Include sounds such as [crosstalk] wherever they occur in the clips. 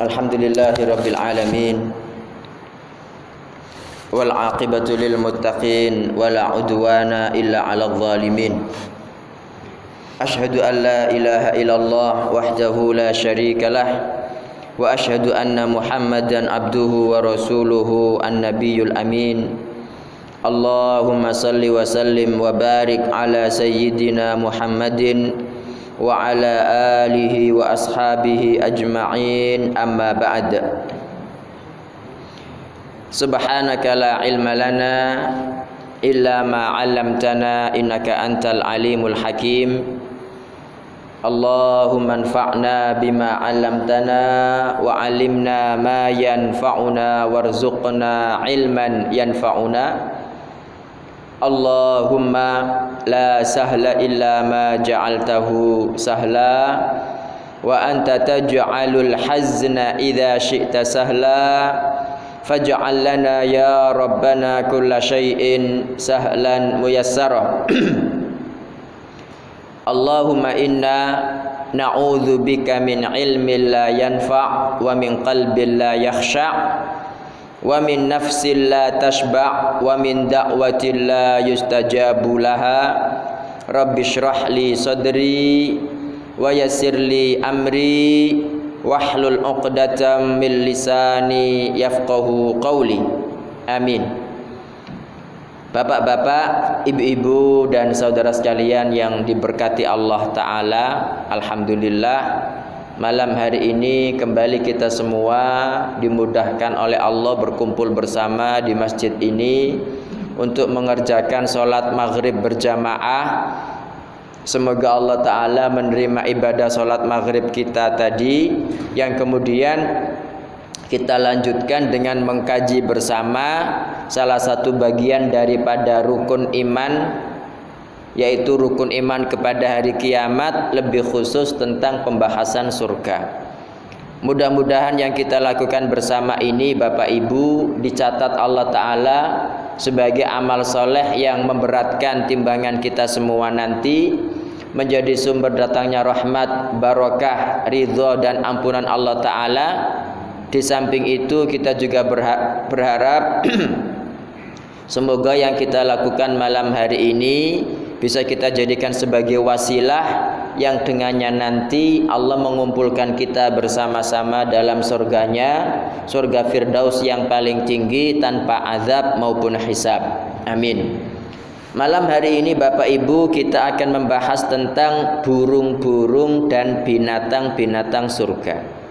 الحمد لله رب العالمين والعاقبة للمتقين ولا عدوان إلا على الظالمين أشهد أن لا إله إلا الله وحده لا شريك له وأشهد أن محمدا عبده ورسوله النبي الأمين اللهم صل وسلم وبارك على سيدنا محمد وعلى آله وأصحابه أجمعين. أما بعد. سبحانك لا علم لنا إلا ما علمتنا إنك أنت العليم الحكيم. اللهم انفعنا بما علمتنا وعلمنا ما ينفعنا وارزقنا علما ينفعنا. Allahumma la sahla illa ma ja'altahu sahla wa anta taj'alul hazna idza syi'ta sahla faj'al lana ya rabbana kulla syai'in sahlan muyassara. [clears throat] Allahumma inna na'udzu bika min ilmin la yanfa' wa min qalbin la yakhsha' wa min nafsin la tashba' wa min da'watin la yustajabu laha. Rabbi syrah li sadri wa yassir li amri. Wahlul 'uqdatam min lisani yafqahu qawli. Amin. Bapak-bapak, ibu-ibu dan saudara sekalian yang diberkati Allah taala, alhamdulillah Malam hari ini kembali kita semua dimudahkan oleh Allah berkumpul bersama di masjid ini untuk mengerjakan sholat maghrib berjamaah. Semoga Allah Ta'ala menerima ibadah sholat maghrib kita tadi yang kemudian kita lanjutkan dengan mengkaji bersama salah satu bagian daripada rukun iman yaitu rukun iman kepada hari kiamat lebih khusus tentang pembahasan surga. Mudah-mudahan yang kita lakukan bersama ini Bapak Ibu dicatat Allah Ta'ala sebagai amal soleh yang memberatkan timbangan kita semua nanti menjadi sumber datangnya rahmat, barokah, ridho dan ampunan Allah Ta'ala di samping itu kita juga berharap [clears throat] semoga yang kita lakukan malam hari ini bisa kita jadikan sebagai wasilah yang dengannya nanti Allah mengumpulkan kita bersama-sama dalam surganya surga firdaus yang paling tinggi tanpa azab maupun hisab. Amin. Malam hari ini Bapak Ibu kita akan membahas tentang burung-burung dan binatang-binatang surga.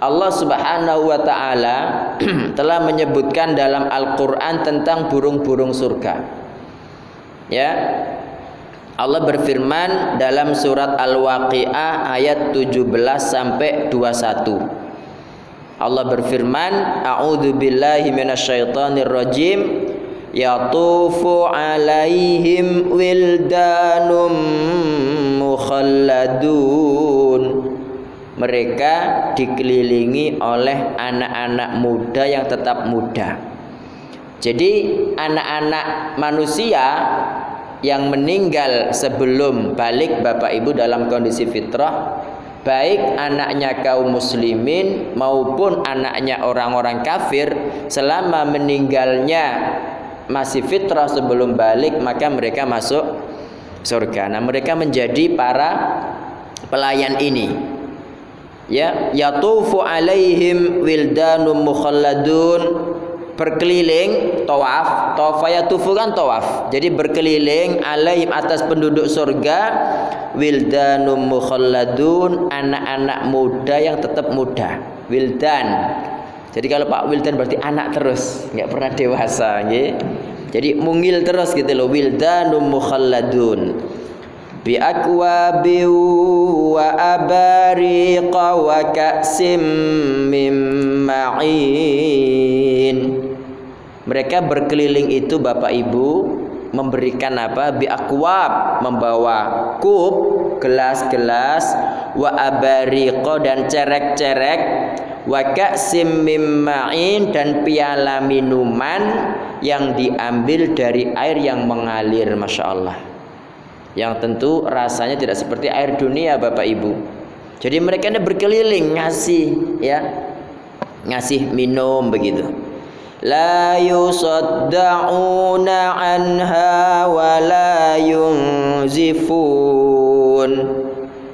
Allah Subhanahu wa taala [clears throat] telah menyebutkan dalam Al-Qur'an tentang burung-burung surga Ya. Allah berfirman dalam surat Al-Waqiah ayat 17 sampai 21. Allah berfirman, A'udzu billahi minasyaitonir rajim. Yatufu alaihim wildanum mukhalladun. Mereka dikelilingi oleh anak-anak muda yang tetap muda. Jadi anak-anak manusia yang meninggal sebelum balik Bapak Ibu dalam kondisi fitrah baik anaknya kaum muslimin maupun anaknya orang-orang kafir selama meninggalnya masih fitrah sebelum balik maka mereka masuk surga. Nah, mereka menjadi para pelayan ini. Ya, yatufu alaihim wildanum mukhalladun berkeliling tawaf. Tawafayatufu kan tawaf. Jadi berkeliling alaihim atas penduduk surga wildanum mukhalladun anak-anak muda yang tetap muda. Wildan. Jadi kalau Pak Wildan berarti anak terus nggak pernah dewasa gitu. jadi mungil terus gitu loh wildanum mukhalladun. Bi akwabi wa abariqa wa ka'sim mim ma'in mereka berkeliling itu Bapak Ibu memberikan apa? Bi akwab membawa kup, gelas-gelas, wa abariqo dan cerek-cerek, wa ka'sim ma'in dan piala minuman yang diambil dari air yang mengalir Masya Allah yang tentu rasanya tidak seperti air dunia Bapak Ibu. Jadi mereka ini berkeliling ngasih ya. Ngasih minum begitu. Yusaddauna anha wa la yunzifun.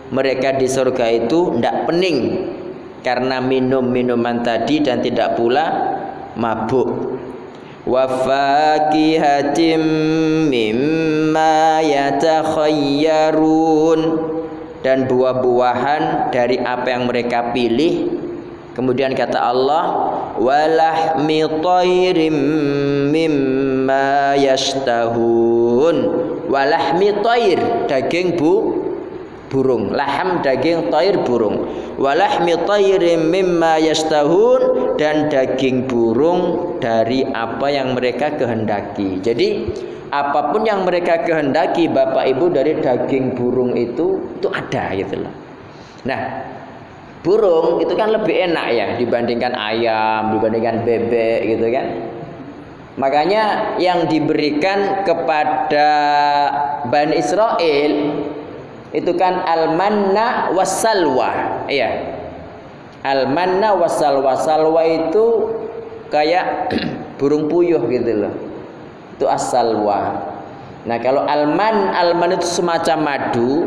Mereka di surga itu tidak pening karena minum minuman tadi dan tidak pula mabuk. Wa fakihatim mimma yatakhayyarun. Dan buah-buahan dari apa yang mereka pilih. Kemudian kata Allah walahmi tayrim mimma yashtahun walahmi tayr daging bu burung laham daging tayr burung walahmi tayrim mimma yastahun dan daging burung dari apa yang mereka kehendaki. Jadi apa pun yang mereka kehendaki Bapak Ibu dari daging burung itu itu ada gitu loh. Nah, burung itu kan lebih enak ya dibandingkan ayam, dibandingkan bebek gitu kan. Makanya yang diberikan kepada Bani Israel itu kan al-manna wasalwa. Iya. Al-manna wasalwa. Salwa itu kayak [clears throat] burung puyuh gitu loh. Itu asalwa. Nah, kalau alman, alman itu semacam madu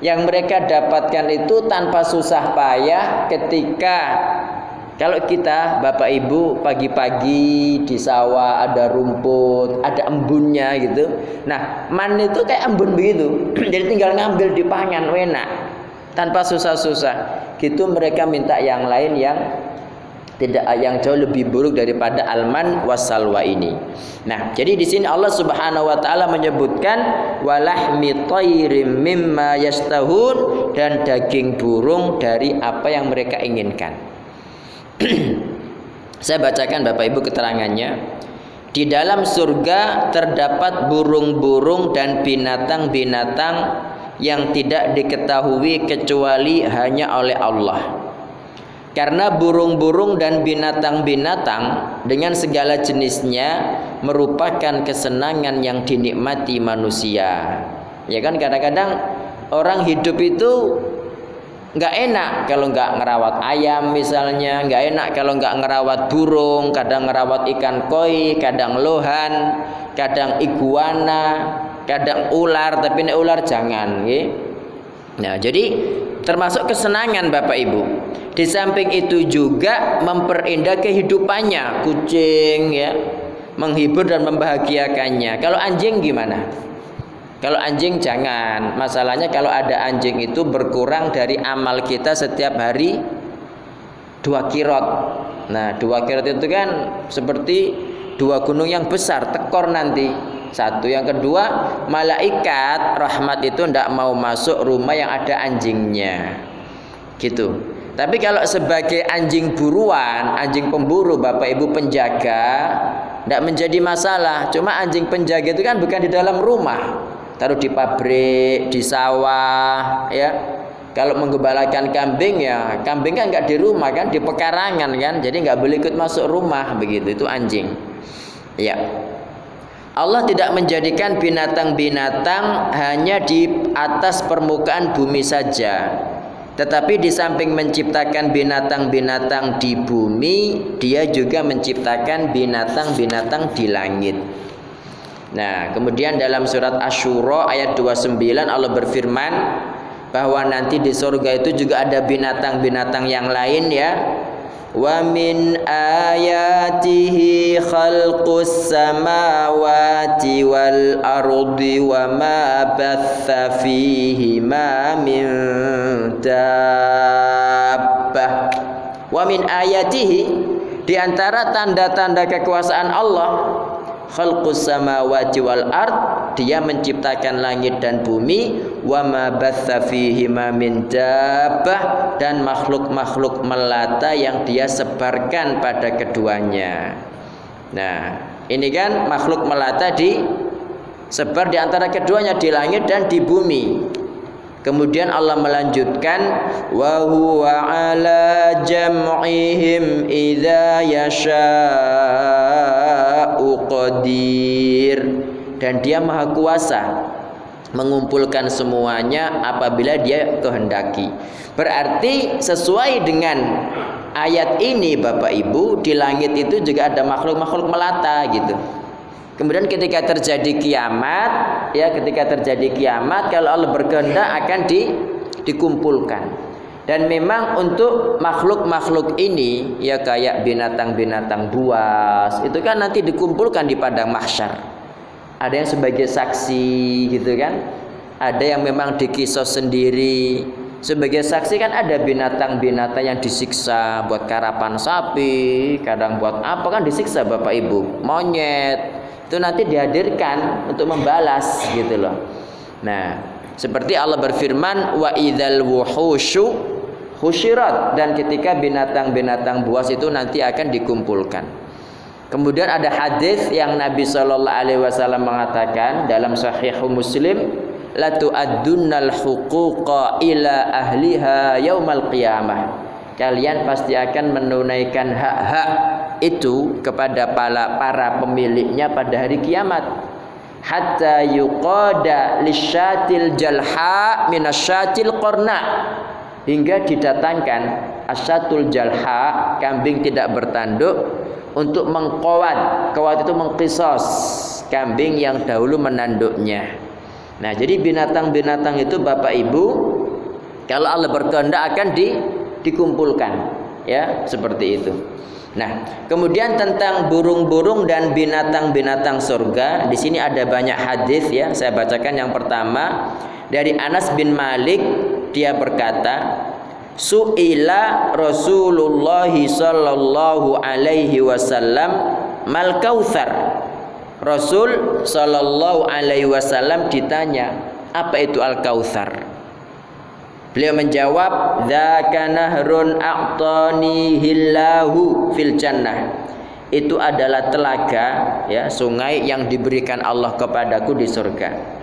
yang mereka dapatkan itu tanpa susah payah ketika kalau kita Bapak Ibu pagi-pagi di sawah ada rumput, ada embunnya gitu. Nah, man itu kayak embun begitu. [clears throat] Jadi tinggal ngambil di pangan enak tanpa susah-susah. Gitu mereka minta yang lain yang tidak yang jauh lebih buruk daripada alman wasalwa ini. Nah, jadi di sini Allah Subhanahu wa taala menyebutkan walahmi tayrim mimma yastahun dan daging burung dari apa yang mereka inginkan. [clears throat] Saya bacakan Bapak Ibu keterangannya. Di dalam surga terdapat burung-burung dan binatang-binatang yang tidak diketahui kecuali hanya oleh Allah. Karena burung-burung dan binatang-binatang dengan segala jenisnya merupakan kesenangan yang dinikmati manusia. Ya kan kadang-kadang orang hidup itu nggak enak kalau nggak ngerawat ayam misalnya nggak enak kalau nggak ngerawat burung kadang ngerawat ikan koi kadang lohan kadang iguana kadang ular tapi ini ular jangan ya. nah jadi termasuk kesenangan bapak ibu di samping itu juga memperindah kehidupannya kucing ya menghibur dan membahagiakannya kalau anjing gimana kalau anjing jangan. Masalahnya kalau ada anjing itu berkurang dari amal kita setiap hari dua kirot. Nah, dua kirot itu kan seperti dua gunung yang besar tekor nanti. Satu yang kedua, malaikat rahmat itu tidak mau masuk rumah yang ada anjingnya. Gitu. Tapi kalau sebagai anjing buruan, anjing pemburu, Bapak Ibu penjaga, tidak menjadi masalah. Cuma anjing penjaga itu kan bukan di dalam rumah taruh di pabrik, di sawah, ya. Kalau menggembalakan kambing ya, kambing kan nggak di rumah kan, di pekarangan kan, jadi nggak boleh ikut masuk rumah begitu. Itu anjing. Ya. Allah tidak menjadikan binatang-binatang hanya di atas permukaan bumi saja. Tetapi di samping menciptakan binatang-binatang di bumi, dia juga menciptakan binatang-binatang di langit. Nah, kemudian dalam surat Asyura ayat 29 Allah berfirman bahwa nanti di surga itu juga ada binatang-binatang yang lain ya. Wal ardi wa ma batha fihi ma min dabbah. Wa min ayatihi di antara tanda-tanda kekuasaan Allah khalqus samawati wal ard dia menciptakan langit dan bumi wa ma batsa dan makhluk-makhluk melata yang dia sebarkan pada keduanya. Nah ini kan makhluk melata di sebar di antara keduanya di langit dan di bumi. Kemudian Allah melanjutkan wa huwa ala jam'ihim idza yasha'u qadir dan dia maha kuasa mengumpulkan semuanya apabila dia kehendaki. Berarti sesuai dengan ayat ini Bapak Ibu di langit itu juga ada makhluk-makhluk melata gitu. Kemudian ketika terjadi kiamat, ya ketika terjadi kiamat kalau Allah berkehendak akan di, dikumpulkan. Dan memang untuk makhluk-makhluk ini ya kayak binatang-binatang buas itu kan nanti dikumpulkan di padang mahsyar ada yang sebagai saksi gitu kan? Ada yang memang dikisos sendiri. Sebagai saksi kan ada binatang-binatang yang disiksa buat karapan sapi kadang buat apa kan disiksa bapak ibu. Monyet. Itu nanti dihadirkan untuk membalas gitu loh. Nah seperti Allah berfirman wa idzal wuhusyu husyirat. Dan ketika binatang-binatang buas itu nanti akan dikumpulkan Kemudian ada hadis yang Nabi Shallallahu Alaihi Wasallam mengatakan dalam Sahih Muslim, la tu'addunnal huquqa ila ahliha yaumal qiyamah. Kalian pasti akan menunaikan hak-hak itu kepada para, para pemiliknya pada hari kiamat. Hatta yuqada lisyatil jalha minasyatil qarna hingga didatangkan asyatul jalha kambing tidak bertanduk untuk mengkawat kawat itu mengkisos kambing yang dahulu menanduknya. Nah jadi binatang-binatang itu Bapak Ibu kalau Allah berkehendak akan di, dikumpulkan. Ya seperti itu. Nah, kemudian tentang burung-burung dan binatang-binatang surga, di sini ada banyak hadis ya. Saya bacakan yang pertama. Dari Anas bin Malik, dia berkata, Su'ila Rasulullah sallallahu alaihi wasallam mal kautsar. Rasul sallallahu alaihi wasallam ditanya, apa itu al kautsar? Beliau menjawab, "Dzaka nahrun a'tanihillahu fil jannah." Itu adalah telaga ya, sungai yang diberikan Allah kepadaku di surga.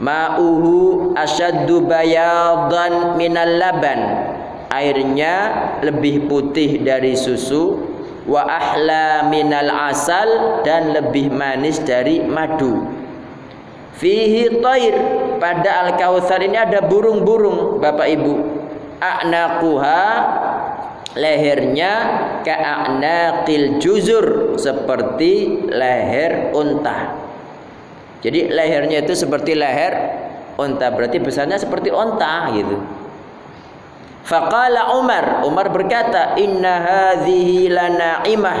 Ma'uhu asyaddu bayadan minal laban airnya lebih putih dari susu wa ahla minal asal dan lebih manis dari madu. Fihi tair pada al kautsar ini ada burung-burung Bapak Ibu. A'naquha lehernya ka'anaqil juzur seperti leher unta. Jadi lehernya itu seperti leher unta berarti besarnya seperti unta gitu Faqala Umar, Umar berkata, "Inna hadhihi lana'imah."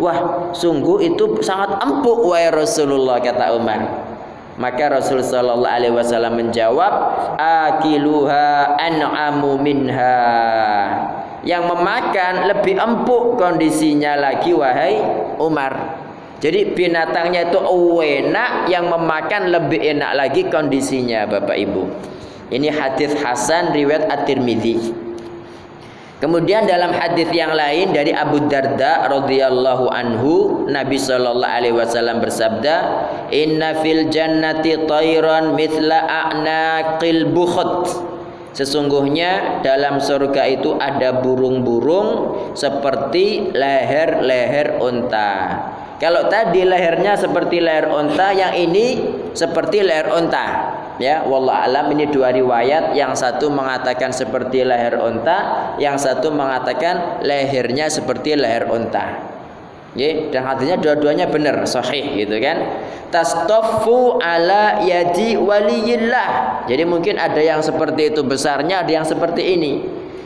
Wah, sungguh itu sangat empuk wahai Rasulullah kata Umar. Maka Rasul sallallahu alaihi wasallam menjawab, "Akiluha an'amu minha." Yang memakan lebih empuk kondisinya lagi wahai Umar. Jadi binatangnya itu enak, yang memakan lebih enak lagi kondisinya Bapak Ibu. Ini hadis Hasan riwayat At-Tirmidzi. Kemudian dalam hadis yang lain dari Abu Darda radhiyallahu anhu Nabi sallallahu alaihi wasallam bersabda, "Inna fil jannati tayran mithla a'naqil bukhut." Sesungguhnya dalam surga itu ada burung-burung seperti leher-leher unta. Kalau tadi lehernya seperti leher unta, yang ini seperti leher unta. Ya, wallah alam ini dua riwayat, yang satu mengatakan seperti leher unta, yang satu mengatakan lehernya seperti leher unta. Ya, dan artinya dua-duanya benar, sahih gitu kan. Tastafu ala yadi waliyillah. Jadi mungkin ada yang seperti itu besarnya, ada yang seperti ini.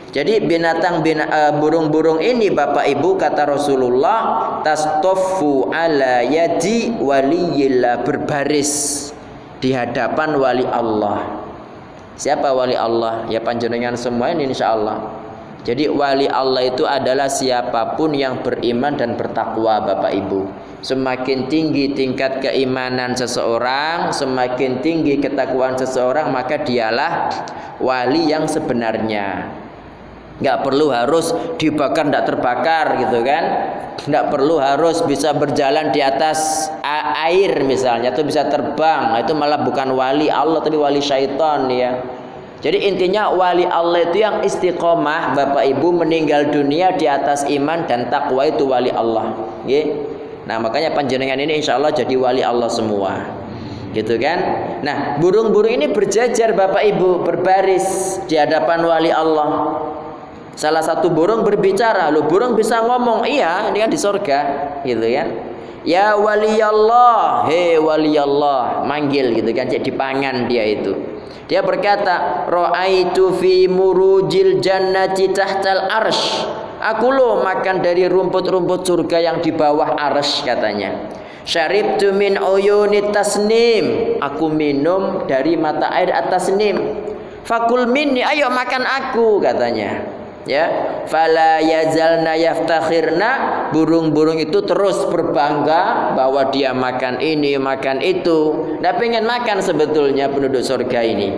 Jadi binatang uh, burung-burung ini Bapak Ibu kata Rasulullah tastofu ala yadi waliyillah berbaris di hadapan wali Allah. Siapa wali Allah? Ya panjenengan semua ini insya Allah. Jadi wali Allah itu adalah siapa pun yang beriman dan bertakwa Bapak Ibu. Semakin tinggi tingkat keimanan seseorang, semakin tinggi ketakwaan seseorang, maka dialah wali yang sebenarnya nggak perlu harus dibakar tidak terbakar gitu kan? Nggak perlu harus bisa berjalan di atas air misalnya itu bisa terbang. Nah, itu malah bukan wali Allah tapi wali syaitan ya. Jadi intinya wali Allah itu yang istiqomah Bapak Ibu meninggal dunia di atas iman dan takwa itu wali Allah ya. nah makanya panjenengan ini insya Allah jadi wali Allah semua gitu kan? Nah burung-burung ini berjajar Bapak Ibu berbaris di hadapan wali Allah salah satu burung berbicara lo burung bisa ngomong? Iya ini kan di surga gitu kan. Ya wali Allah he wali Allah manggil gitu kan jadi dipangan dia itu. Dia berkata ra'aitu fi murujil jannati tahtal arsh. Aku lo makan dari rumput-rumput surga yang di bawah arsh katanya. Syaribtu min uyuni tasnim. Aku minum dari mata air atas nim. Fakul minni, ayo makan aku katanya. Ya, fala yazalna yaftakhirna burung-burung itu terus berbangga bahwa dia makan ini, makan itu. Tidak pengen makan sebetulnya penduduk surga ini.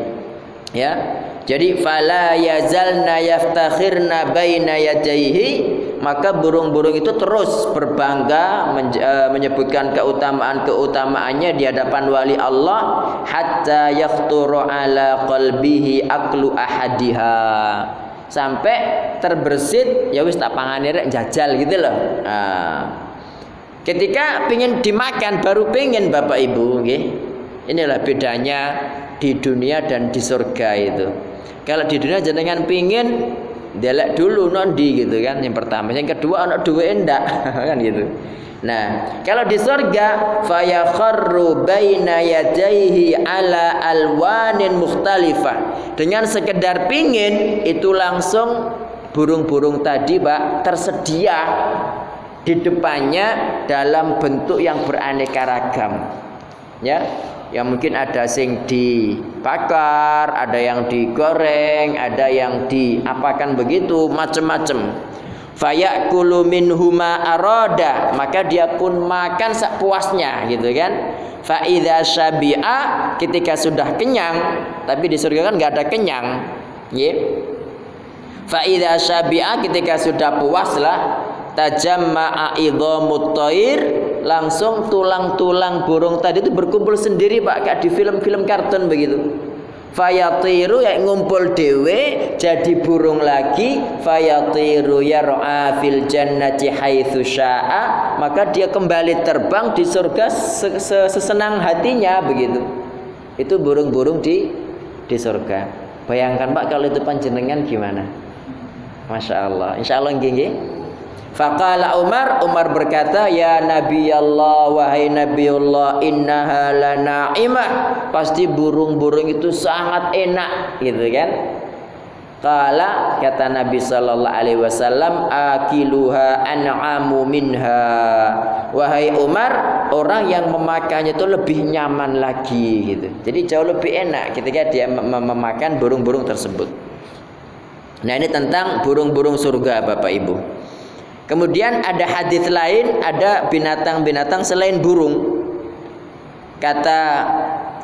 Ya. Jadi fala yazalna yaftakhirna baina yadayhi maka burung-burung itu terus berbangga eh, menyebutkan keutamaan-keutamaannya di hadapan wali Allah hatta yafturu ala qalbihi aklu ahadiha sampai terbersit ya wis tak pangane rek jajal gitu loh. Nah, ketika pingin dimakan baru pingin Bapak Ibu nggih. Inilah bedanya di dunia dan di surga itu. Kalau di dunia jenengan pingin delek dulu nondi gitu kan. Yang pertama. Yang kedua anak dua endak kan gitu nah kalau di surga fayakharru baina yadayhi ala alwanin mukhtalifah dengan sekedar pingin itu langsung burung-burung tadi Pak tersedia di depannya dalam bentuk yang beraneka ragam ya yang mungkin ada sing dibakar, ada yang digoreng, ada yang diapakan begitu, macam-macam. Fayakulu minhuma aroda, maka dia pun makan sepuasnya gitu kan. Faida syabi'a ketika sudah kenyang, tapi di surga kan nggak ada kenyang. Ya. Faida syabi'a ketika sudah puas lah, tajamma'a idhamut thair langsung tulang-tulang burung tadi itu berkumpul sendiri Pak kayak di film-film kartun begitu. Fayatiru ya ngumpul dewe jadi burung lagi fayatiru yar'a fil jannati haitsu syaa maka dia kembali terbang di surga sesenang hatinya begitu. Itu burung-burung di di surga. Bayangkan Pak kalau itu panjenengan gimana? Masya Allah. Insya Allah nggih Faqala Umar, Umar berkata, "Ya Nabi Allah, wahai Nabi Allah, innaha lana'imah." Pasti burung-burung itu sangat enak, gitu kan? Kala kata Nabi sallallahu alaihi wasallam akiluha an'amu minha. Wahai Umar, orang yang memakannya itu lebih nyaman lagi gitu. Jadi jauh lebih enak ketika dia memakan burung-burung tersebut. Nah, ini tentang burung-burung surga Bapak Ibu. Kemudian ada hadis lain, ada binatang-binatang selain burung. Kata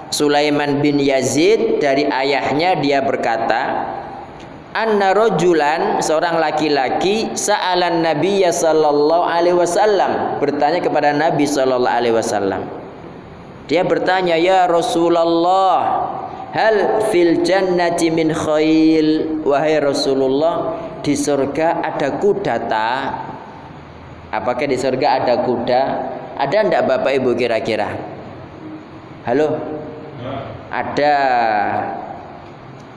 Sulaiman bin Yazid dari ayahnya dia berkata, Anna rojulan seorang laki-laki sa'alan Nabi sallallahu alaihi wasallam bertanya kepada Nabi sallallahu alaihi wasallam. Dia bertanya, "Ya Rasulullah, hal fil jannati min khail?" Wahai Rasulullah, di surga ada kuda tak? Apakah di surga ada kuda? Ada enggak Bapak Ibu kira-kira? Halo? Ada.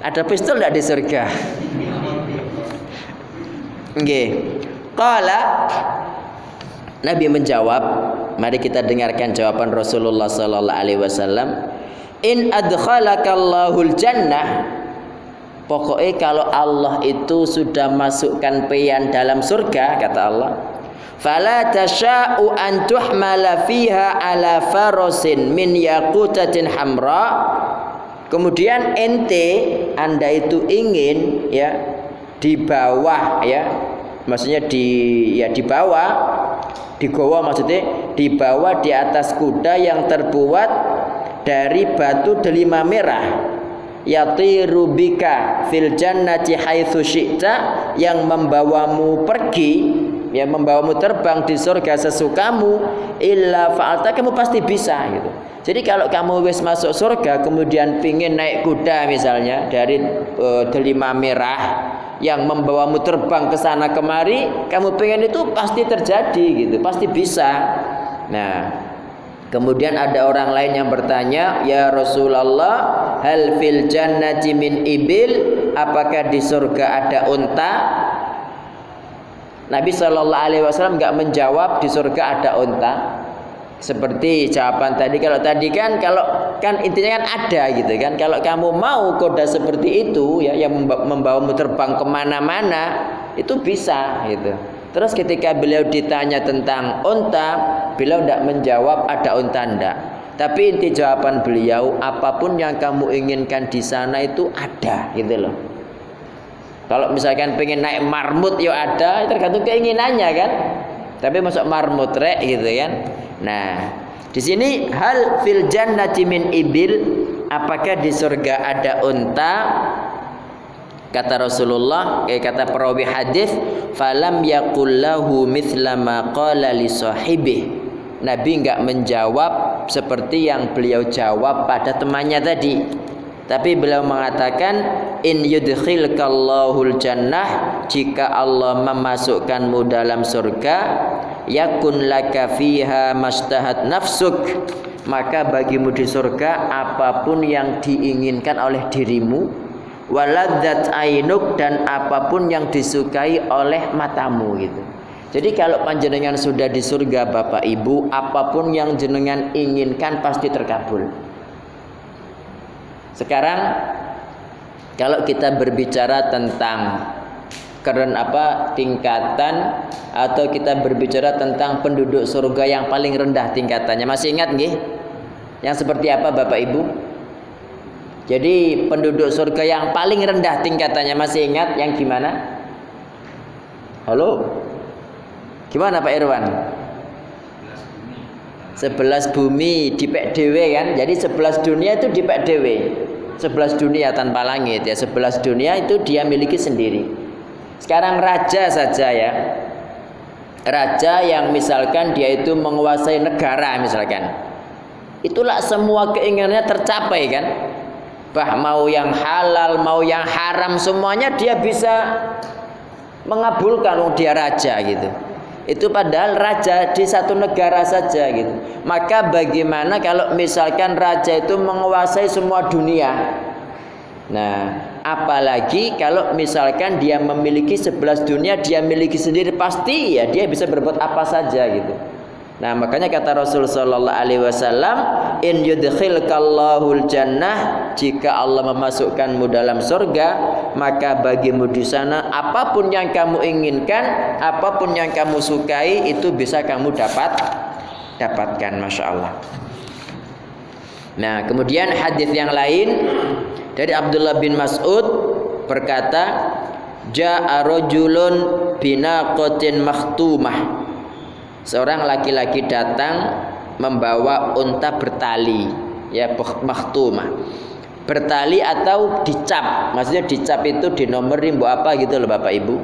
Ada pistol enggak di surga? Nggih. Qala Nabi menjawab, mari kita dengarkan jawaban Rasulullah sallallahu alaihi wasallam. In adkhalakallahu jannah Pokoknya kalau Allah itu sudah masukkan pian dalam surga kata Allah fala tasha'u an tuhmala fiha ala farasin min yaqutatin hamra. Kemudian ente anda itu ingin ya di bawah ya maksudnya di ya di bawah di goa maksudnya di bawah di atas kuda yang terbuat dari batu delima merah. Yatiru bika fil jannati haitsu syi'ta yang membawamu pergi yang membawamu terbang di surga sesukamu illa fa'alta kamu pasti bisa gitu. Jadi kalau kamu wis masuk surga kemudian pingin naik kuda misalnya dari uh, delima merah yang membawamu terbang ke sana kemari, kamu pengen itu pasti terjadi gitu, pasti bisa. Nah, Kemudian ada orang lain yang bertanya, "Ya Rasulullah, hal fil jannati min ibil? Apakah di surga ada unta?" Nabi Shallallahu alaihi wasallam enggak menjawab di surga ada unta. Seperti jawaban tadi kalau tadi kan kalau kan intinya kan ada gitu kan. Kalau kamu mau koda seperti itu ya yang membawamu terbang ke mana-mana itu bisa gitu. Terus ketika beliau ditanya tentang unta, beliau tidak menjawab ada unta ndak. Tapi inti jawaban beliau, apa pun yang kamu inginkan di sana itu ada, gitu loh. Kalau misalkan pengen naik marmut ya ada, tergantung keinginannya kan. Tapi masuk marmut rek gitu kan. Nah, di sini hal fil jannati min ibil, apakah di surga ada unta? Kata Rasulullah, eh, kata perawi hadis, falam yakullahu mithla ma qala li sahibih. Nabi enggak menjawab seperti yang beliau jawab pada temannya tadi. Tapi beliau mengatakan in yudkhilkallahul jannah jika Allah memasukkanmu dalam surga yakun laka fiha mastahat nafsuk maka bagimu di surga apa pun yang diinginkan oleh dirimu waladzat ainuk dan apa pun yang disukai oleh matamu gitu. Jadi kalau panjenengan sudah di surga Bapak Ibu, apa pun yang jenengan inginkan pasti terkabul. Sekarang kalau kita berbicara tentang keren apa tingkatan atau kita berbicara tentang penduduk surga yang paling rendah tingkatannya, masih ingat nggih? Yang seperti apa Bapak Ibu? Jadi penduduk surga yang paling rendah tingkatannya masih ingat yang gimana? Halo? Gimana Pak Irwan? Sebelas bumi di PDW kan? Jadi sebelas dunia itu di PDW. Sebelas dunia tanpa langit ya. Sebelas dunia itu dia miliki sendiri. Sekarang raja saja ya. Raja yang misalkan dia itu menguasai negara misalkan. Itulah semua keinginannya tercapai kan? bah mau yang halal mau yang haram semuanya dia bisa mengabulkan dia raja gitu itu padahal raja di satu negara saja gitu. Maka bagaimana kalau misalkan raja itu menguasai semua dunia? Nah apalagi kalau misalkan dia memiliki sebelas dunia dia miliki sendiri pasti ya dia bisa berbuat apa saja gitu. Nah, makanya kata Rasul sallallahu alaihi wasallam, "In yudkhilkallahul jannah, jika Allah memasukkanmu dalam surga, maka bagimu di sana apa pun yang kamu inginkan, apa pun yang kamu sukai itu bisa kamu dapat dapatkan, Masya Allah. Nah, kemudian hadis yang lain dari Abdullah bin Mas'ud berkata, "Ja'a rajulun binaqatin makhtumah." seorang laki-laki datang membawa unta bertali ya makhtumah bertali atau dicap maksudnya dicap itu di nomor rimbo apa gitu loh Bapak Ibu.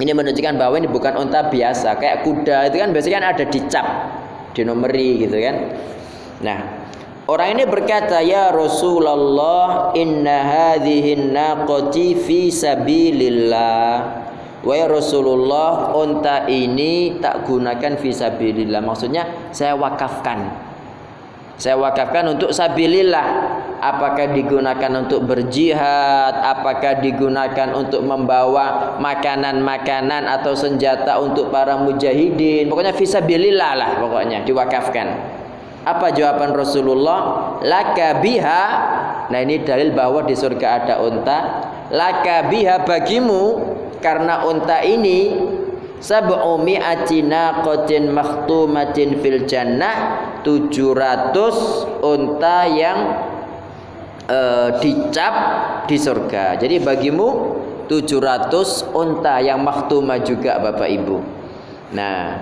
Ini menunjukkan bahwa ini bukan unta biasa kayak kuda itu kan biasanya kan ada dicap dinomori gitu kan. Nah orang ini berkata ya Rasulullah inna hadhihi naqati fi sabilillah Wahai Rasulullah, unta ini tak gunakan visabilillah. Maksudnya saya wakafkan. Saya wakafkan untuk sabilillah. Apakah digunakan untuk berjihad, apakah digunakan untuk membawa makanan-makanan atau senjata untuk para mujahidin. Pokoknya visabilillah lah pokoknya diwakafkan. Apa jawaban Rasulullah? Laka biha. Nah ini dalil bahwa di surga ada unta. Laka biha bagimu karena unta ini sab'u mi'ati naqatin makhtumatin fil jannah 700 unta yang e, dicap di surga. Jadi bagimu 700 unta yang makhtumah juga Bapak Ibu. Nah,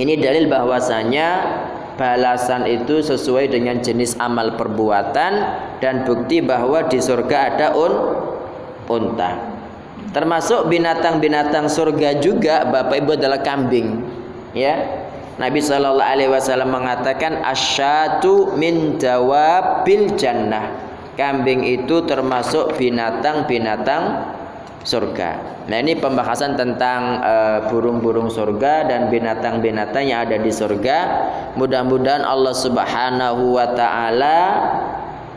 ini dalil bahwasanya balasan itu sesuai dengan jenis amal perbuatan dan bukti bahwa di surga ada un unta. Termasuk binatang-binatang surga juga Bapak Ibu adalah kambing. Ya. Nabi Shallallahu alaihi wasallam mengatakan asyatu min dawabil jannah. Kambing itu termasuk binatang-binatang surga. Nah, ini pembahasan tentang uh, burung-burung surga dan binatang-binatang yang ada di surga. Mudah-mudahan Allah Subhanahu wa taala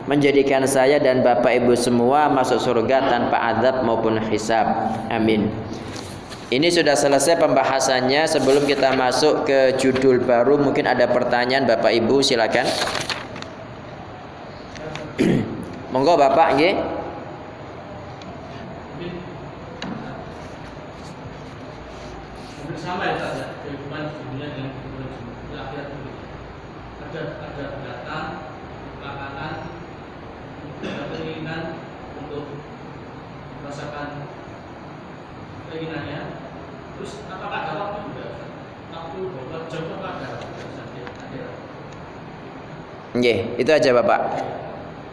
menjadikan saya dan Bapak Ibu semua masuk surga tanpa adab maupun hisab. Amin. Ini sudah selesai pembahasannya. Sebelum kita masuk ke judul baru, mungkin ada pertanyaan Bapak Ibu, silakan. [clears throat] Monggo Bapak nggih. sama ya saja kehidupan dunia dengan kehidupan akhirat ada ada binatang makanan ada keinginan untuk merasakan keinginannya terus apakah ada waktu juga waktu beberapa jam apa ada ada Nggih, itu aja Bapak.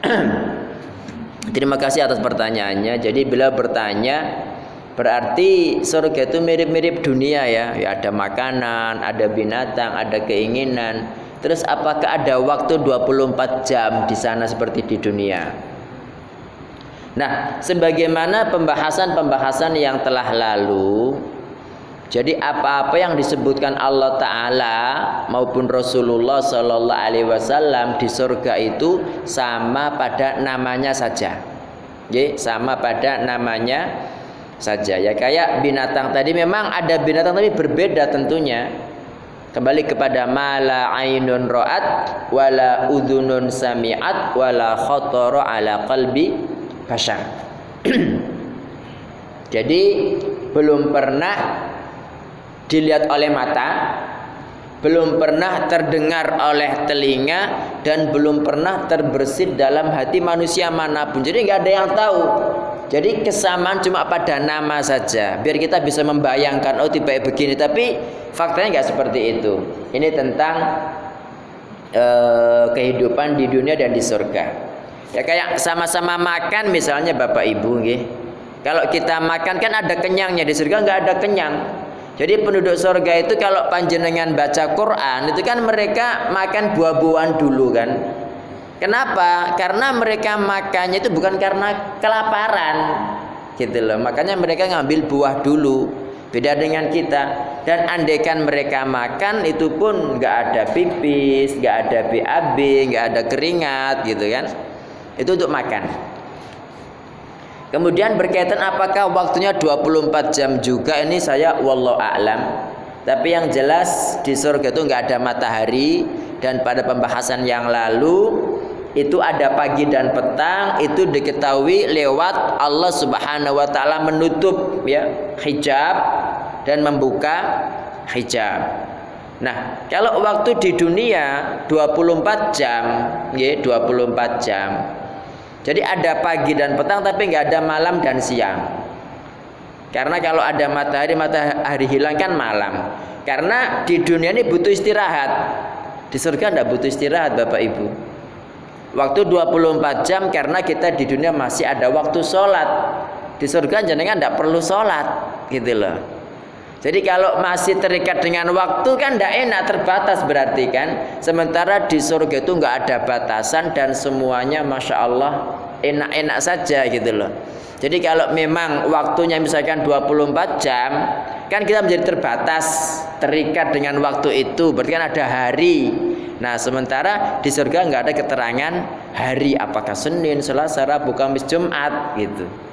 [clears throat] Terima kasih atas pertanyaannya. Jadi bila bertanya Berarti surga itu mirip-mirip dunia ya. ya. Ada makanan, ada binatang, ada keinginan. Terus apakah ada waktu 24 jam di sana seperti di dunia? Nah, sebagaimana pembahasan-pembahasan yang telah lalu, jadi apa-apa yang disebutkan Allah Taala maupun Rasulullah Shallallahu Alaihi Wasallam di surga itu sama pada namanya saja, Jadi, sama pada namanya saja. Ya kayak binatang tadi memang ada binatang tapi berbeda tentunya. Kembali kepada mala ainun ra'at wala udhunun sami'at wala khatara ala qalbi bashar [clears throat] jadi belum pernah dilihat oleh mata belum pernah terdengar oleh telinga dan belum pernah terbersit dalam hati manusia mana pun. Jadi nggak ada yang tahu. Jadi kesamaan cuma pada nama saja, biar kita bisa membayangkan oh tiba begini, tapi faktanya nggak seperti itu. Ini tentang uh, kehidupan di dunia dan di surga. Ya kayak sama-sama makan misalnya Bapak Ibu, nggih. Kalau kita makan kan ada kenyangnya di surga nggak ada kenyang. Jadi penduduk surga itu kalau panjenengan baca Quran itu kan mereka makan buah-buahan dulu kan. Kenapa? Karena mereka makannya itu bukan karena kelaparan, gitu loh. Makanya mereka ngambil buah dulu. Beda dengan kita. Dan andaikan mereka makan itu pun nggak ada pipis, nggak ada BAB, nggak ada keringat, gitu kan? Itu untuk makan. Kemudian berkaitan apakah waktunya 24 jam juga ini saya wallahu a'lam. Tapi yang jelas di surga itu nggak ada matahari dan pada pembahasan yang lalu itu ada pagi dan petang itu diketahui lewat Allah Subhanahu wa taala menutup ya hijab dan membuka hijab. Nah, kalau waktu di dunia 24 jam, ya 24 jam. Jadi ada pagi dan petang tapi nggak ada malam dan siang. Karena kalau ada matahari, matahari hilang kan malam. Karena di dunia ini butuh istirahat. Di surga tidak butuh istirahat Bapak Ibu. Waktu 24 jam karena kita di dunia masih ada waktu sholat. Di surga jenengan tidak perlu sholat, gitu loh. Jadi kalau masih terikat dengan waktu kan tidak enak terbatas berarti kan. Sementara di surga itu nggak ada batasan dan semuanya masya Allah enak-enak saja gitu loh. Jadi kalau memang waktunya misalkan 24 jam, kan kita menjadi terbatas, terikat dengan waktu itu. Berarti kan ada hari. Nah, sementara di surga nggak ada keterangan hari apakah Senin, Selasa, Rabu, Kamis, Jumat gitu.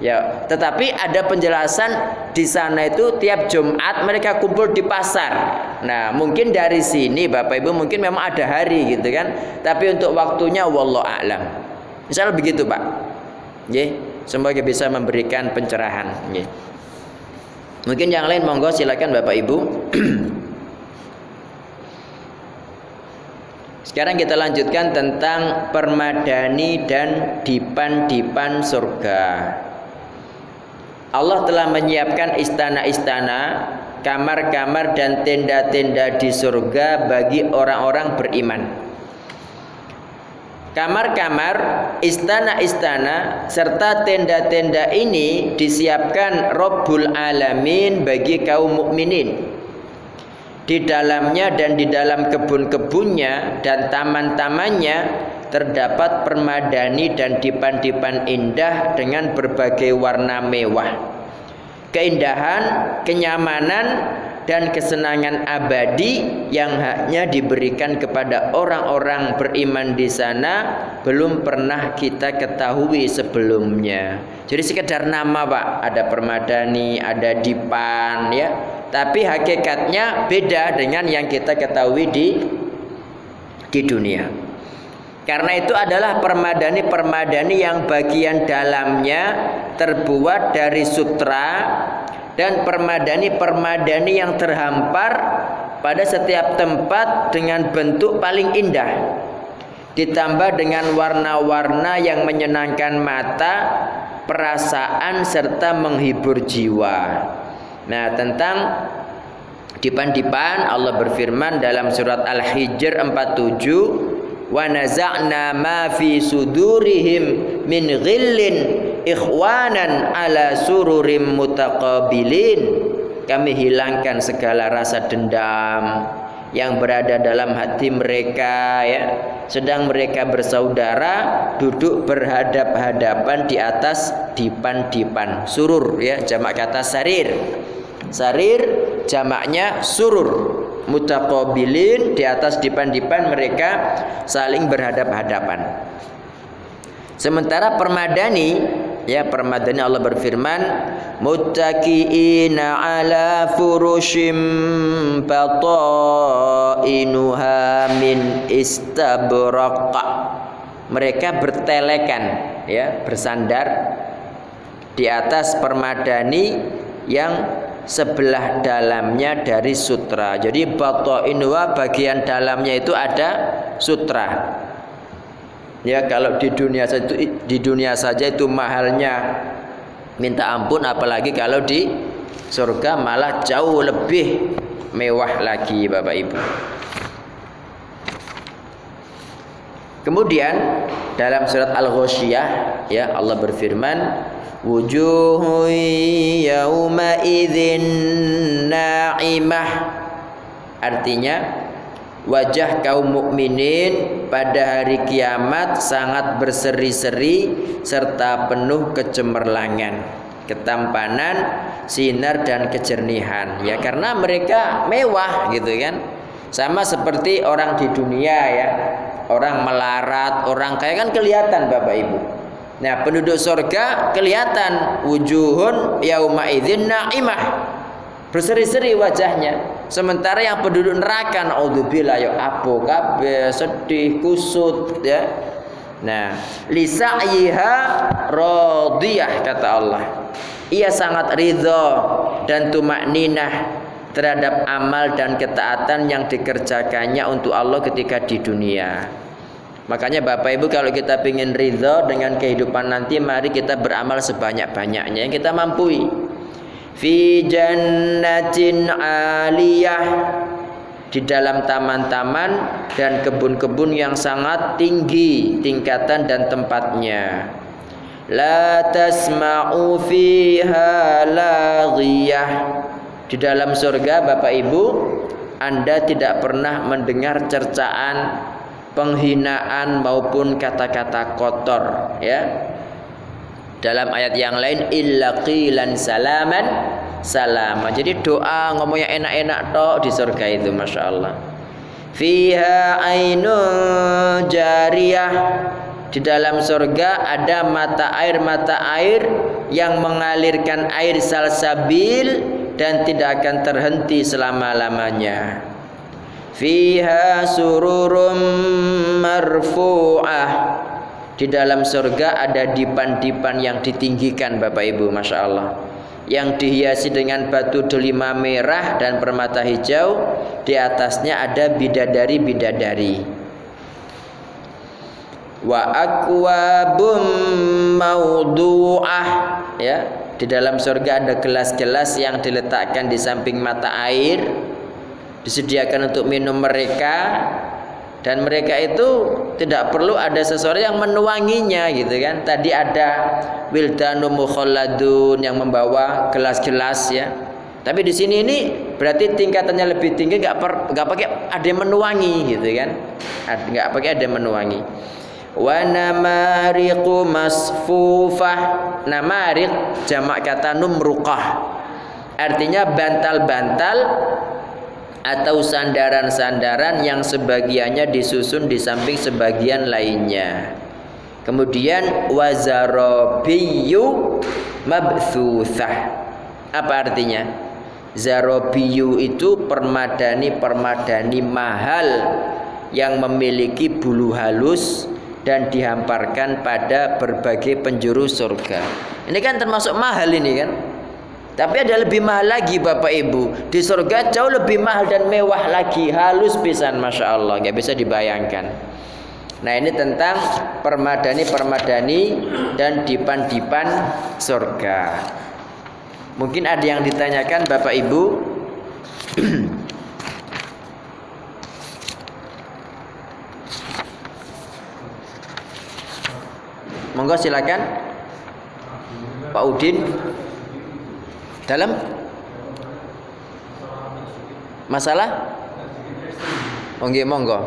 Ya, tetapi ada penjelasan di sana itu tiap Jumat mereka kumpul di pasar. Nah, mungkin dari sini Bapak Ibu mungkin memang ada hari gitu kan. Tapi untuk waktunya wallahu a'lam. Misalnya begitu, Pak. Nggih, semoga bisa memberikan pencerahan, nggih. Mungkin yang lain monggo silakan Bapak Ibu. [clears throat] Sekarang kita lanjutkan tentang permadani dan dipan-dipan surga. Allah telah menyiapkan istana-istana, kamar-kamar dan tenda-tenda di surga bagi orang-orang beriman. Kamar-kamar, istana-istana serta tenda-tenda ini disiapkan Rabbul Alamin bagi kaum mukminin di dalamnya dan di dalam kebun-kebunnya dan taman-tamannya terdapat permadani dan dipan-dipan indah dengan berbagai warna mewah. Keindahan, kenyamanan, dan kesenangan abadi yang hanya diberikan kepada orang-orang beriman di sana belum pernah kita ketahui sebelumnya. Jadi sekedar nama Pak, ada permadani, ada dipan ya. Tapi hakikatnya beda dengan yang kita ketahui di di dunia. Karena itu adalah permadani-permadani yang bagian dalamnya terbuat dari sutra dan permadani-permadani yang terhampar pada setiap tempat dengan bentuk paling indah ditambah dengan warna-warna yang menyenangkan mata, perasaan serta menghibur jiwa. Nah, tentang dipan-dipan Allah berfirman dalam surat Al-Hijr 47 wa naza'na ma fi sudurihim min ghillin ikhwanan ala sururim mutaqabilin. Kami hilangkan segala rasa dendam yang berada dalam hati mereka ya. Sedang mereka bersaudara duduk berhadap-hadapan di atas dipan-dipan surur ya. Jamak kata sarir. Sarir jamaknya surur mutaqabilin di atas dipan-dipan mereka saling berhadap-hadapan. Sementara permadani ya permadani Allah berfirman muttaqiina ala furushim batainuha min istabraq mereka bertelekan ya bersandar di atas permadani yang sebelah dalamnya dari sutra. Jadi batainuha bagian dalamnya itu ada sutra. Ya kalau di dunia saja itu di dunia saja itu mahalnya minta ampun apalagi kalau di surga malah jauh lebih mewah lagi Bapak Ibu. Kemudian dalam surat Al-Ghasyiyah ya Allah berfirman wujuhu yauma na'imah artinya wajah kaum mukminin pada hari kiamat sangat berseri-seri serta penuh kecemerlangan, ketampanan, sinar dan kejernihan. Ya karena mereka mewah gitu kan. Sama seperti orang di dunia ya. Orang melarat, orang kaya kan kelihatan Bapak Ibu. Nah, penduduk surga kelihatan wujuhun yauma idzin naimah. Berseri-seri wajahnya. Sementara yang penduduk neraka naudzubillah ya apa kabeh sedih kusut ya. Nah lisa'yiha radiyah kata Allah. Ia sangat ridho dan tumak ninah terhadap amal dan ketaatan yang dikerjakannya untuk Allah ketika di dunia Makanya Bapak Ibu kalau kita ingin ridho dengan kehidupan nanti Mari kita beramal sebanyak-banyaknya yang kita mampu fi jannatin aliyah di dalam taman-taman dan kebun-kebun yang sangat tinggi tingkatan dan tempatnya. La tasma'u fiha laghiyah. Di dalam surga Bapak Ibu, Anda tidak pernah mendengar cercaan, penghinaan maupun kata-kata kotor, ya. Dalam ayat yang lain illa qilan salaman salama. Jadi doa ngomongnya enak-enak tok di surga itu Masya Allah. Fiha ainun jariyah di dalam surga ada mata air mata air yang mengalirkan air salsabil dan tidak akan terhenti selama-lamanya. Fiha sururum marfu'ah. Di dalam surga ada dipan-dipan yang ditinggikan Bapak Ibu Masya Allah. Yang dihiasi dengan batu delima merah dan permata hijau Di atasnya ada bidadari-bidadari. Wa akwabum maudu'ah Ya. Di dalam surga ada gelas-gelas yang diletakkan di samping mata air disediakan untuk minum mereka dan mereka itu tidak perlu ada seseorang yang menuanginya gitu kan? Tadi ada wildanu mukhalladun yang membawa gelas-gelas ya. Tapi di sini ini berarti tingkatannya lebih tinggi nggak per nggak pakai ada yang menuangi gitu kan? Nggak pakai ada yang menuangi. Wa namariqu masfufah. Namariq jamak kata numruqah. Artinya bantal-bantal atau sandaran-sandaran yang sebagiannya disusun di samping sebagian lainnya. Kemudian wazarobiyu mabthuthah. Apa artinya? Zarobiyu itu permadani-permadani mahal yang memiliki bulu halus dan dihamparkan pada berbagai penjuru surga. Ini kan termasuk mahal ini kan? Tapi ada lebih mahal lagi Bapak Ibu. Di surga jauh lebih mahal dan mewah lagi. Halus pisan Masya Allah. Gak bisa dibayangkan. Nah ini tentang permadani-permadani dan dipan-dipan surga. Mungkin ada yang ditanyakan Bapak Ibu. [clears throat] Monggo silakan. Pak Udin dalam masalah? Monggo monggo.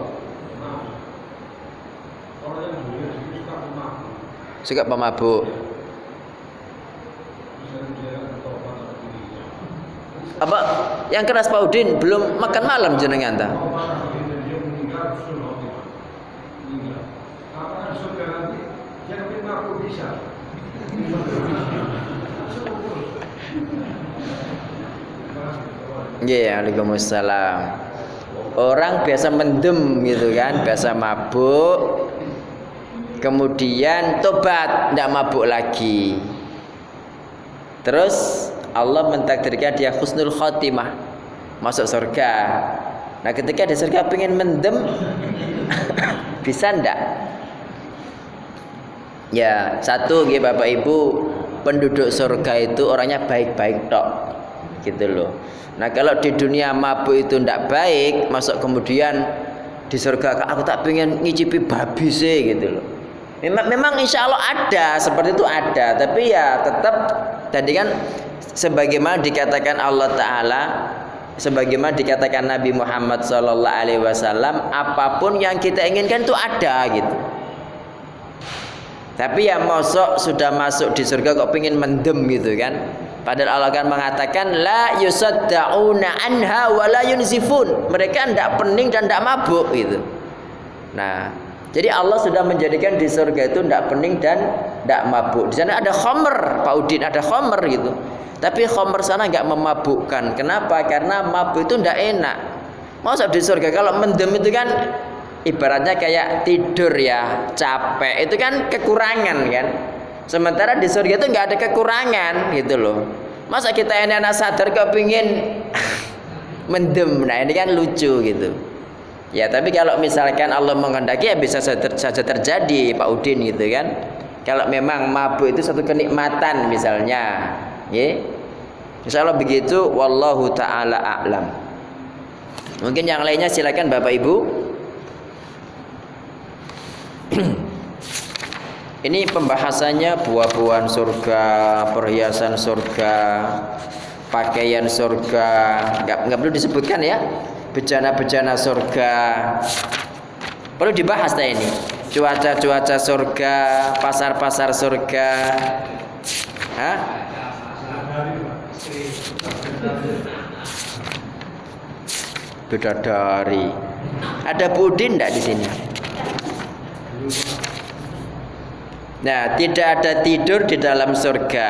Suka pemabuk. Apa yang keras Pak Udin belum makan malam jenengan ta Iya, yeah, Waalaikumsalam. Orang biasa mendem gitu kan, biasa mabuk. Kemudian tobat, tidak mabuk lagi. Terus Allah mentakdirkan dia khusnul khotimah, masuk surga. Nah, ketika di surga pengen mendem, [laughs] bisa ndak? Ya, satu gitu Bapak Ibu, penduduk surga itu orangnya baik-baik tok. Gitu loh. Nah kalau di dunia mabuk itu tidak baik, masuk kemudian di surga aku tak pengen ngicipi babi sih gitu loh. Memang, memang insya Allah ada seperti itu ada, tapi ya tetap tadi kan sebagaimana dikatakan Allah Taala, sebagaimana dikatakan Nabi Muhammad Sallallahu Alaihi Wasallam, apa pun yang kita inginkan itu ada gitu. Tapi ya mosok sudah masuk di surga kok pengen mendem gitu kan? Padahal Allah kan mengatakan la yusaddauna anha wa la yunzifun. Mereka tidak pening dan tidak mabuk gitu. Nah, jadi Allah sudah menjadikan di surga itu tidak pening dan tidak mabuk. Di sana ada khamr, Pak Udin ada khamr gitu. Tapi khamr sana nggak memabukkan. Kenapa? Karena mabuk itu tidak enak. Masa di surga kalau mendem itu kan ibaratnya kayak tidur ya, capek. Itu kan kekurangan kan. Sementara di surga itu nggak ada kekurangan gitu loh. Masa kita ini anak sadar kepingin [laughs] mendem. Nah ini kan lucu gitu. Ya tapi kalau misalkan Allah menghendaki ya bisa saja terjadi Pak Udin gitu kan. Kalau memang mabuk itu satu kenikmatan misalnya, ya. Insya Allah begitu. Wallahu taala a'lam. Mungkin yang lainnya silakan Bapak Ibu. [clears throat] Ini pembahasannya buah-buahan surga, perhiasan surga, pakaian surga, nggak nggak perlu disebutkan ya, bejana-bejana surga. Perlu dibahas tak ini? Cuaca-cuaca surga, pasar-pasar surga. Hah? Bidadari. Ada Budin enggak di sini? Nah, tidak ada tidur di dalam surga.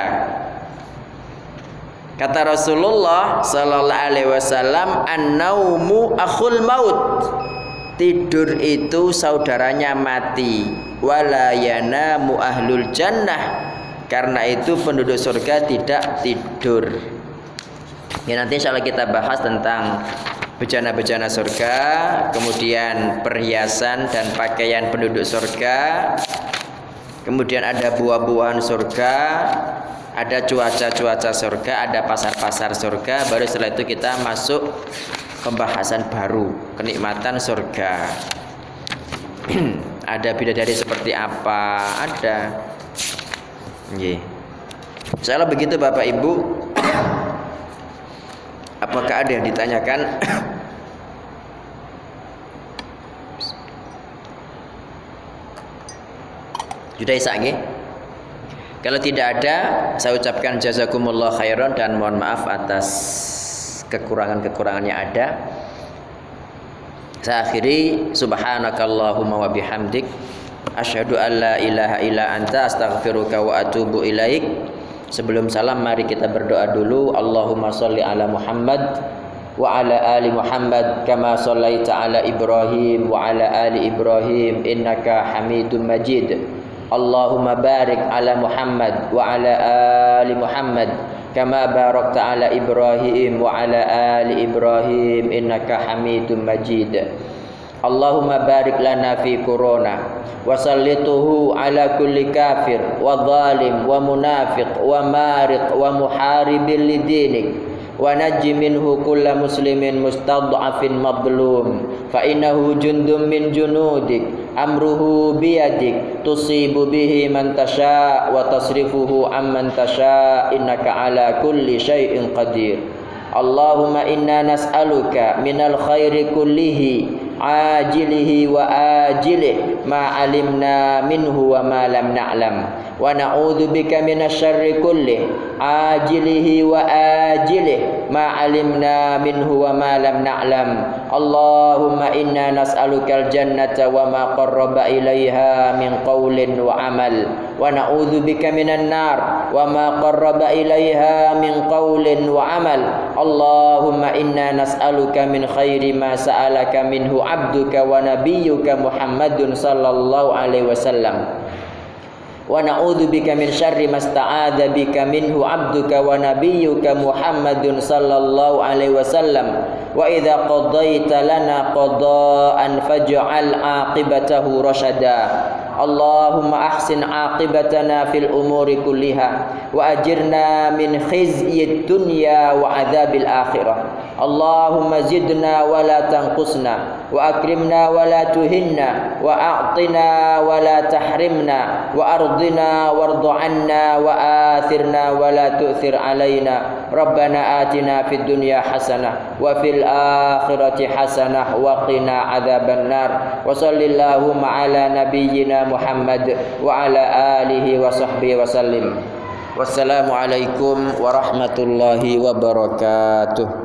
Kata Rasulullah sallallahu alaihi wasallam, "An-naumu akhul maut." Tidur itu saudaranya mati. Wala yanamu ahlul jannah. Karena itu penduduk surga tidak tidur. Ya nanti insya Allah kita bahas tentang bejana-bejana surga, kemudian perhiasan dan pakaian penduduk surga, Kemudian ada buah-buahan surga, ada cuaca-cuaca surga, ada pasar-pasar surga. Baru setelah itu kita masuk pembahasan baru, kenikmatan surga. [clears throat] ada bidadari seperti apa? Ada. Nggih. Salah begitu Bapak Ibu. [clears throat] Apakah ada yang ditanyakan? [clears throat] Sudah isak nggih? Kalau tidak ada, saya ucapkan jazakumullah khairan dan mohon maaf atas kekurangan-kekurangan yang ada. Saya akhiri subhanakallahumma wa bihamdik asyhadu an la ilaha illa anta astaghfiruka wa atubu ilaik. Sebelum salam mari kita berdoa dulu. Allahumma shalli ala Muhammad wa ala ali Muhammad kama shallaita ala Ibrahim wa ala ali Ibrahim innaka Hamidum Majid. Allahumma barik ala Muhammad wa ala ali Muhammad kama barakta ala Ibrahim wa ala ali Ibrahim innaka Hamidum Majid. Allahumma barik lana fi corona wa sallituhu ala kulli kafir wa zalim wa munafiq wa wa minhu kulla muslimin mustad'afin madlum fa innahu jundum min junudik amruhu biyadik tusibu bihi man tasha wa tasrifuhu amman tasha innaka ala kulli syai'in qadir. Allahumma inna nas'aluka minal khairi kullihi ajilihi wa ajilih ma alimna minhu wa ma lam na'lam wa na'udzu bika minasyarri kullih ajilihi wa ajilih ma alimna minhu wa ma lam na'lam Allahumma inna nas'aluka al-jannata wa ma qarraba ilaiha min qawlin wa amal wa na'udzu bika minan nar wa ma qarraba ilaiha min qawlin wa amal Allahumma inna nas'aluka min khairi ma sa'alaka minhu abduka wa nabiyyuka Muhammadun sallallahu alaihi wasallam wa na'udzu bika min syarri ma sta'adza bika minhu abduka wa nabiyyuka Muhammadun sallallahu alaihi wasallam wa idza qadaita lana qada'an faj'al aqibatahu rasyada Allahumma ahsin aqibatana fil umuri kulliha wa ajirna min khizyid dunya wa adzabil akhirah. Allahumma zidna wa la tanqusna wa akrimna wa la tuhinna wa a'tina wa la tahrimna wa ardina warḍa 'anna wa athirna wa la tu'thir 'alaina Rabbana atina fid dunya hasanah